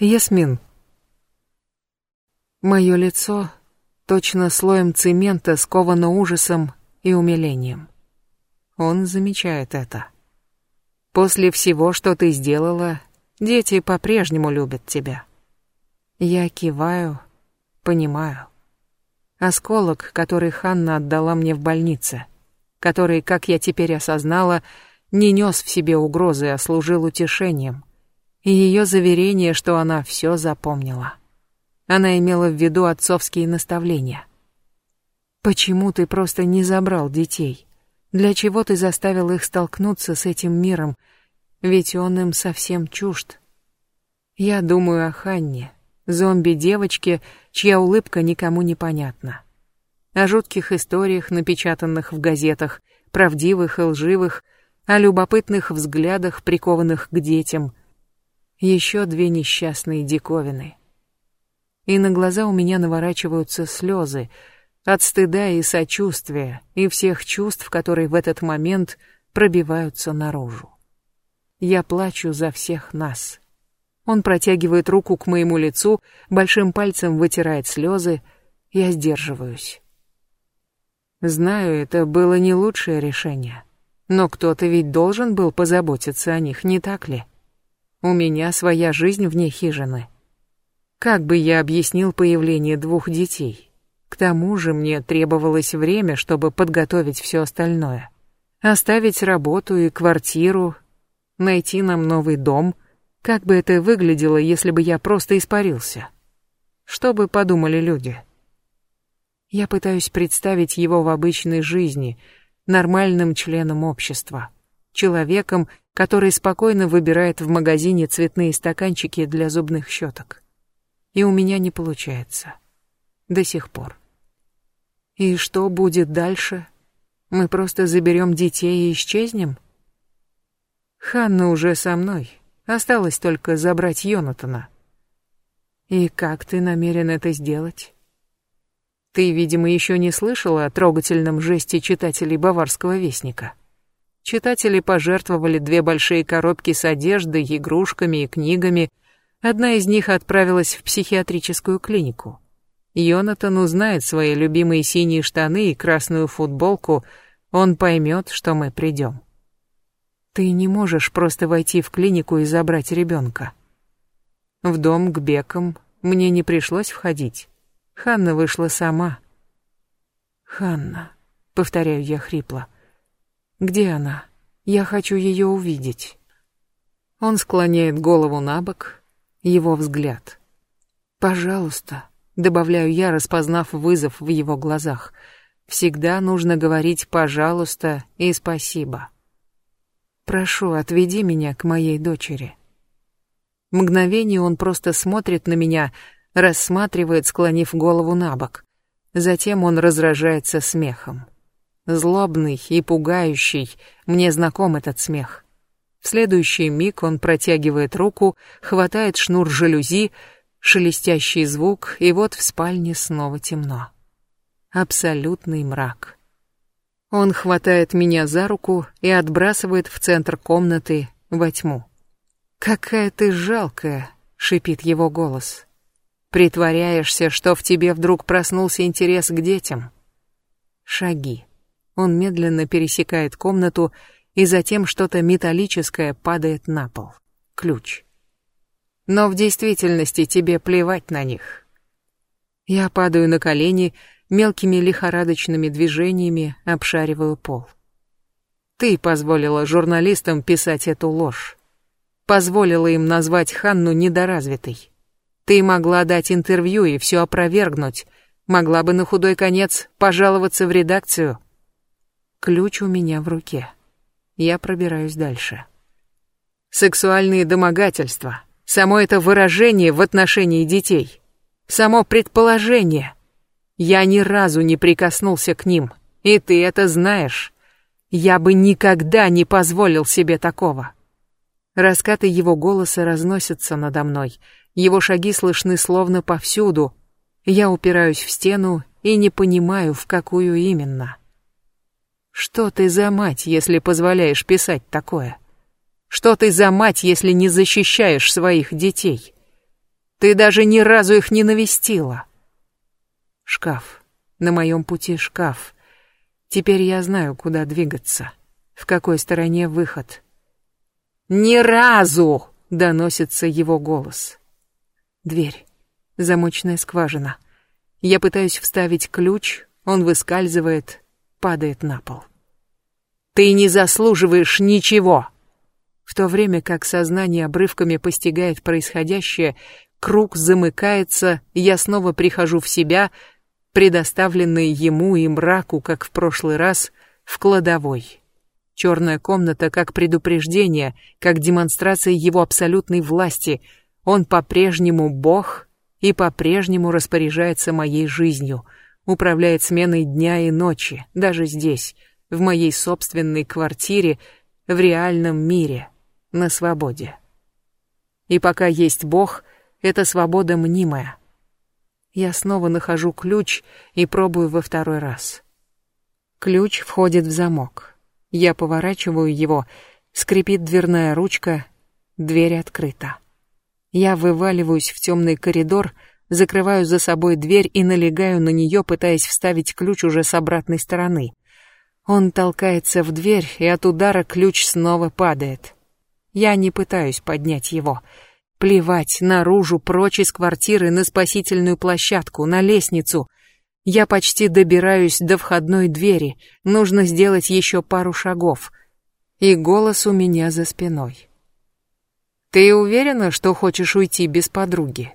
Ясмин. Мое лицо точно слоем цемента сковано ужасом и умилением. Он замечает это. После всего, что ты сделала, дети по-прежнему любят тебя. Я киваю, понимаю. Осколок, который Ханна отдала мне в больнице, который, как я теперь осознала, не нес в себе угрозы, а служил утешением. И ее заверение, что она все запомнила. Она имела в виду отцовские наставления. «Почему ты просто не забрал детей? Для чего ты заставил их столкнуться с этим миром? Ведь он им совсем чужд». Я думаю о Ханне, зомби-девочке, чья улыбка никому не понятна. О жутких историях, напечатанных в газетах, правдивых и лживых, о любопытных взглядах, прикованных к детям. Еще две несчастные диковины — и на глаза у меня наворачиваются слезы от стыда и сочувствия и всех чувств, которые в этот момент пробиваются наружу. Я плачу за всех нас. Он протягивает руку к моему лицу, большим пальцем вытирает слезы, я сдерживаюсь. Знаю, это было не лучшее решение, но кто-то ведь должен был позаботиться о них, не так ли? У меня своя жизнь вне хижины — как бы я объяснил появление двух детей? К тому же мне требовалось время, чтобы подготовить все остальное. Оставить работу и квартиру, найти нам новый дом. Как бы это выглядело, если бы я просто испарился? Что бы подумали люди? Я пытаюсь представить его в обычной жизни, нормальным членом общества, человеком, который спокойно выбирает в магазине цветные стаканчики для зубных щеток и у меня не получается. До сих пор. И что будет дальше? Мы просто заберем детей и исчезнем? Ханна уже со мной. Осталось только забрать Йонатана. И как ты намерен это сделать? Ты, видимо, еще не слышала о трогательном жесте читателей Баварского вестника. Читатели пожертвовали две большие коробки с одеждой, игрушками и книгами — Одна из них отправилась в психиатрическую клинику. Йонатан узнает свои любимые синие штаны и красную футболку, он поймет, что мы придем. Ты не можешь просто войти в клинику и забрать ребенка. В дом к Бекам мне не пришлось входить. Ханна вышла сама. Ханна, повторяю я хрипло. Где она? Я хочу ее увидеть. Он склоняет голову на бок, его взгляд. «Пожалуйста», — добавляю я, распознав вызов в его глазах, «всегда нужно говорить «пожалуйста» и «спасибо». «Прошу, отведи меня к моей дочери». Мгновение он просто смотрит на меня, рассматривает, склонив голову на бок. Затем он разражается смехом. Злобный и пугающий, мне знаком этот смех. В следующий миг он протягивает руку, хватает шнур жалюзи, шелестящий звук, и вот в спальне снова темно. Абсолютный мрак. Он хватает меня за руку и отбрасывает в центр комнаты во тьму. «Какая ты жалкая!» — шипит его голос. «Притворяешься, что в тебе вдруг проснулся интерес к детям?» Шаги. Он медленно пересекает комнату и затем что-то металлическое падает на пол. Ключ. Но в действительности тебе плевать на них. Я падаю на колени, мелкими лихорадочными движениями обшариваю пол. Ты позволила журналистам писать эту ложь. Позволила им назвать Ханну недоразвитой. Ты могла дать интервью и все опровергнуть. Могла бы на худой конец пожаловаться в редакцию. Ключ у меня в руке. Я пробираюсь дальше. Сексуальные домогательства. Само это выражение в отношении детей. Само предположение. Я ни разу не прикоснулся к ним, и ты это знаешь. Я бы никогда не позволил себе такого. Раскаты его голоса разносятся надо мной. Его шаги слышны словно повсюду. Я упираюсь в стену и не понимаю, в какую именно. Что ты за мать, если позволяешь писать такое? Что ты за мать, если не защищаешь своих детей? Ты даже ни разу их не навестила. Шкаф. На моем пути шкаф. Теперь я знаю, куда двигаться. В какой стороне выход. «Ни разу!» — доносится его голос. Дверь. Замочная скважина. Я пытаюсь вставить ключ, он выскальзывает, падает на пол. «Ты не заслуживаешь ничего!» В то время как сознание обрывками постигает происходящее, круг замыкается, я снова прихожу в себя, предоставленный ему и мраку, как в прошлый раз, в кладовой. Черная комната как предупреждение, как демонстрация его абсолютной власти. Он по-прежнему бог и по-прежнему распоряжается моей жизнью, управляет сменой дня и ночи, даже здесь, в моей собственной квартире, в реальном мире, на свободе. И пока есть Бог, эта свобода мнимая. Я снова нахожу ключ и пробую во второй раз. Ключ входит в замок. Я поворачиваю его, скрипит дверная ручка, дверь открыта. Я вываливаюсь в темный коридор, закрываю за собой дверь и налегаю на нее, пытаясь вставить ключ уже с обратной стороны. Он толкается в дверь, и от удара ключ снова падает. Я не пытаюсь поднять его. Плевать, наружу, прочь из квартиры, на спасительную площадку, на лестницу. Я почти добираюсь до входной двери. Нужно сделать еще пару шагов. И голос у меня за спиной. «Ты уверена, что хочешь уйти без подруги?»